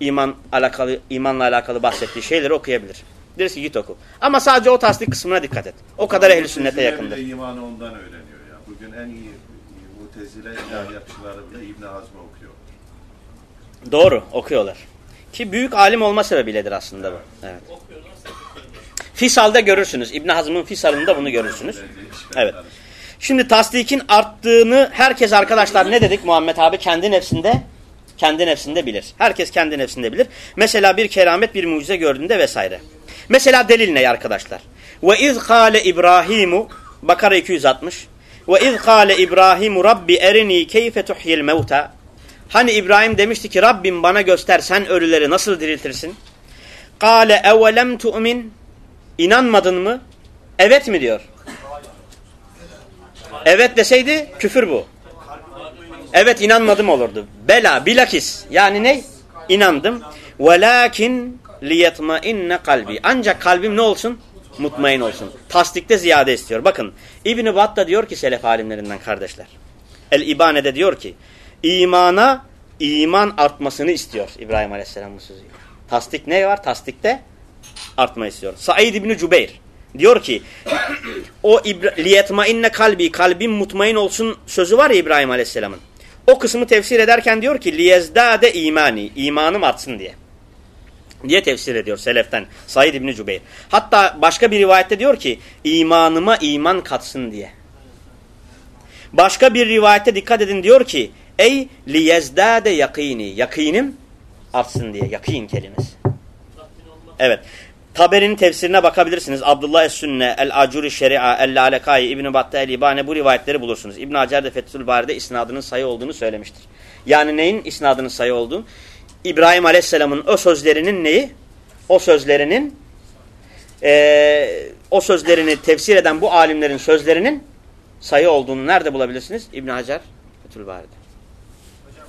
İman alakalı imanla alakalı bahsettiği şeyleri okuyabilir. Deriz ki git oku. Ama sadece o tasdik kısmına dikkat et. O kadar ehli sünnete yakındır. imanı ondan öğreniyor ya. Bugün en iyi mutezile ilahiyatçıları bile İbn Hazm'ı okuyor. Doğru okuyorlar. Ki büyük alim olma sebebiyledir aslında bu. Evet. Fisal'da görürsünüz. İbn Hazm'ın Fisal'ında bunu görürsünüz. Evet. Şimdi tasdikin arttığını herkes arkadaşlar ne dedik Muhammed abi kendi nefsinde kendi nefsinde bilir. Herkes kendi nefsinde bilir. Mesela bir keramet bir mucize gördüğünde vesaire. Mesela delil ne arkadaşlar? Ve iz kâle İbrahimu Bakara 260 Ve iz kâle İbrahimu Rabbi erini keyfe tuhyil mevta Hani İbrahim demişti ki Rabbim bana göster sen ölüleri nasıl diriltirsin? Kâle evelem tu'min İnanmadın mı? Evet mi diyor. Evet deseydi küfür bu. Evet inanmadım olurdu. Bela bilakis yani ne? İnandım. Velakin liyetmainne kalbi. Ancak kalbim ne olsun? Mutmain olsun. Tasdikte ziyade istiyor. Bakın İbn-i Battah diyor ki selef alimlerinden kardeşler. El-İbane'de diyor ki imana iman artmasını istiyor İbrahim Aleyhisselam'ın sözü. Tasdik ne var? Tasdikte artma istiyor. Said İbni Cübeyr diyor ki o liyetmainne kalbi kalbim mutmain olsun sözü var ya İbrahim Aleyhisselam'ın. O kısmı tefsir ederken diyor ki liyezdade imani imanım artsın diye. Diye tefsir ediyor seleften Said İbni Cübeyr. Hatta başka bir rivayette diyor ki imanıma iman katsın diye. Başka bir rivayette dikkat edin diyor ki ey liyezdade yakini yakinim artsın diye yakin kelimesi. Evet. Taberi'nin tefsirine bakabilirsiniz. Abdullah Es-Sünne, El-Acuri Şeria, El-Alekai, İbn-i Battah El-İbane bu rivayetleri bulursunuz. İbn Hacer de Fethül Bari'de isnadının sayı olduğunu söylemiştir. Yani neyin isnadının sayı olduğunu? İbrahim Aleyhisselam'ın o sözlerinin neyi? O sözlerinin e, o sözlerini tefsir eden bu alimlerin sözlerinin sayı olduğunu nerede bulabilirsiniz? İbn Hacer Fethül Bari'de. Hocam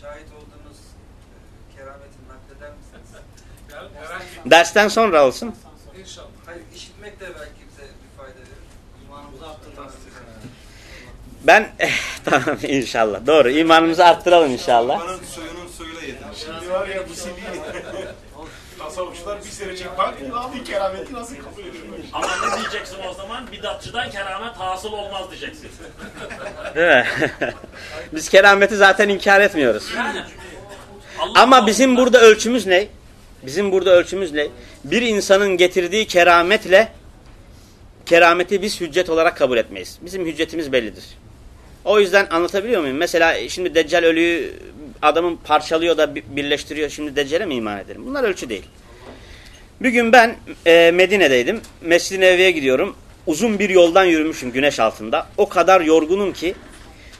şahit olduğunuz e, kerameti nakleder misiniz? Dersten sonra olsun. İnşallah. Hayır işitmek de belki bize bir fayda verir. İmanımızı arttırmaz. Ben eh, tamam inşallah. Doğru. İmanımızı arttıralım inşallah. Şimdi var ya bu CD. Tasavvuf komşular bir sene çek. Bak aldığı kerameti nasıl kabul ediyor? Ama ne diyeceksin o zaman? Bidatçıdan keramet hasıl olmaz diyeceksin. Değil mi? [laughs] Biz kerameti zaten inkar etmiyoruz. Yani Allah Ama bizim burada ölçümüz ne? Bizim burada ölçümüz ne? Bir insanın getirdiği kerametle kerameti biz hüccet olarak kabul etmeyiz. Bizim hüccetimiz bellidir. O yüzden anlatabiliyor muyum? Mesela şimdi Deccal ölüyü adamın parçalıyor da bi- birleştiriyor. Şimdi Deccal'e mi iman edelim? Bunlar ölçü değil. Bir gün ben e, Medine'deydim. Mescid-i Nebevi'ye gidiyorum. Uzun bir yoldan yürümüşüm güneş altında. O kadar yorgunum ki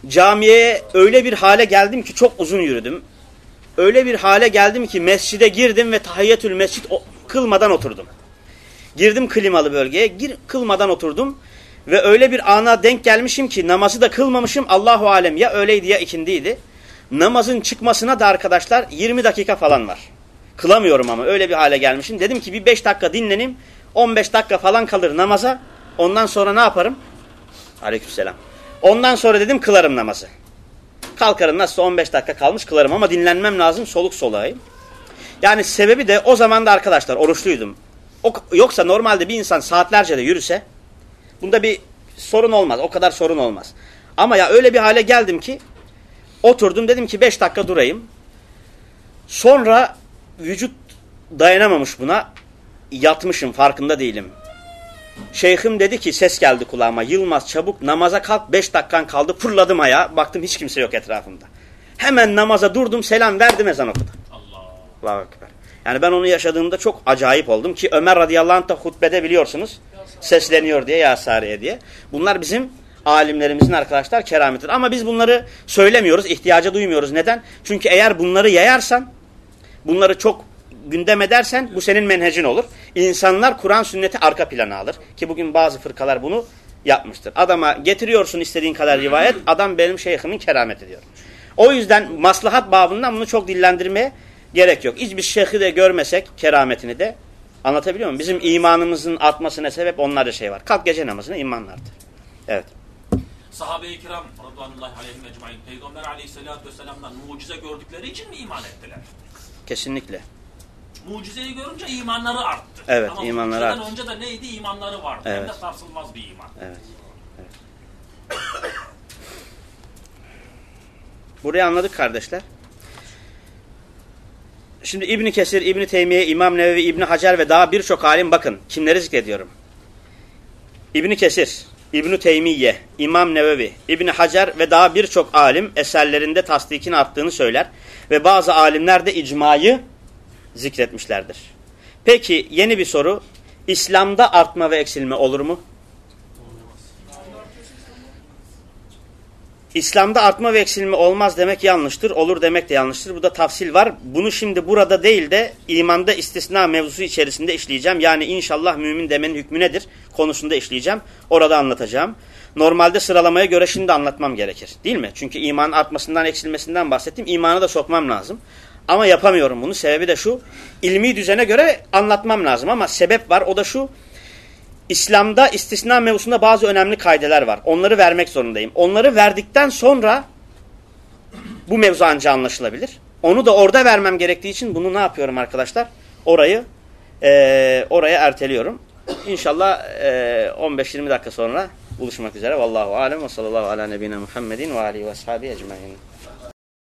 camiye öyle bir hale geldim ki çok uzun yürüdüm. Öyle bir hale geldim ki mescide girdim ve tahiyyetül mescid kılmadan oturdum. Girdim klimalı bölgeye, gir, kılmadan oturdum. Ve öyle bir ana denk gelmişim ki namazı da kılmamışım. Allahu alem ya öyleydi ya ikindiydi. Namazın çıkmasına da arkadaşlar 20 dakika falan var. Kılamıyorum ama öyle bir hale gelmişim. Dedim ki bir 5 dakika dinleneyim. 15 dakika falan kalır namaza. Ondan sonra ne yaparım? Aleykümselam. Ondan sonra dedim kılarım namazı. Kalkarım nasıl 15 dakika kalmış kılarım ama dinlenmem lazım soluk soluğayım. Yani sebebi de o zaman da arkadaşlar oruçluydum. O, yoksa normalde bir insan saatlerce de yürüse bunda bir sorun olmaz. O kadar sorun olmaz. Ama ya öyle bir hale geldim ki oturdum dedim ki 5 dakika durayım. Sonra vücut dayanamamış buna. Yatmışım farkında değilim. Şeyhim dedi ki ses geldi kulağıma. Yılmaz çabuk namaza kalk 5 dakikan kaldı. Fırladım ayağa. Baktım hiç kimse yok etrafımda. Hemen namaza durdum selam verdim ezan okudu. Allah. Allahu Ekber. Yani ben onu yaşadığımda çok acayip oldum ki Ömer radıyallahu anh da hutbede biliyorsunuz sesleniyor diye ya Sariye diye. Bunlar bizim alimlerimizin arkadaşlar kerametidir. Ama biz bunları söylemiyoruz, ihtiyaca duymuyoruz. Neden? Çünkü eğer bunları yayarsan, bunları çok gündem edersen bu senin menhecin olur. İnsanlar Kur'an sünneti arka plana alır. Ki bugün bazı fırkalar bunu yapmıştır. Adama getiriyorsun istediğin kadar rivayet, adam benim şeyhimin kerameti diyor. O yüzden maslahat babından bunu çok dillendirmeye gerek yok. Hiçbir şeyhi de görmesek kerametini de anlatabiliyor muyum? Bizim imanımızın artmasına sebep onlarda şey var. Kalk gece namazına imanla artır. Evet. Sahabe-i kiram radıyallahu aleyhim ecmaîn Peygamber aleyhissalatü vesselam'dan mucize gördükleri için mi iman ettiler? Kesinlikle. Mucizeyi görünce imanları arttı. Evet, Ama imanları arttı. önce de neydi? İmanları vardı. Hem Evet. de sarsılmaz bir iman. Evet. evet. Burayı anladık kardeşler. Şimdi İbn Kesir, İbn Teymiye, İmam Nevevi, İbn Hacer ve daha birçok alim bakın kimleri zikrediyorum. İbn Kesir, İbn Teymiye, İmam Nevevi, İbn Hacer ve daha birçok alim eserlerinde tasdikin arttığını söyler ve bazı alimler de icmayı zikretmişlerdir. Peki yeni bir soru. İslam'da artma ve eksilme olur mu? İslam'da artma ve eksilme olmaz demek yanlıştır. Olur demek de yanlıştır. Bu da tafsil var. Bunu şimdi burada değil de imanda istisna mevzusu içerisinde işleyeceğim. Yani inşallah mümin demenin hükmü nedir konusunda işleyeceğim. Orada anlatacağım. Normalde sıralamaya göre şimdi anlatmam gerekir. Değil mi? Çünkü imanın artmasından eksilmesinden bahsettim. İmanı da sokmam lazım. Ama yapamıyorum bunu. Sebebi de şu. ilmi düzene göre anlatmam lazım ama sebep var. O da şu. İslam'da istisna mevzusunda bazı önemli kaideler var. Onları vermek zorundayım. Onları verdikten sonra bu mevzu anca anlaşılabilir. Onu da orada vermem gerektiği için bunu ne yapıyorum arkadaşlar? Orayı e, oraya erteliyorum. İnşallah e, 15-20 dakika sonra buluşmak üzere. Vallahu alem ve sallallahu ala nebine Muhammedin ve alihi ve ashabi ecmain.